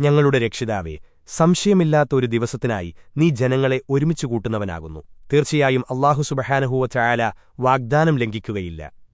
ഞങ്ങളുടെ രക്ഷിതാവേ സംശയമില്ലാത്ത ഒരു ദിവസത്തിനായി നീ ജനങ്ങളെ ഒരുമിച്ചു കൂട്ടുന്നവനാകുന്നു. തീർച്ചയായും അള്ളാഹു സുബഹാനഹുവ ചായാല വാഗ്ദാനം ലംഘിക്കുകയില്ല.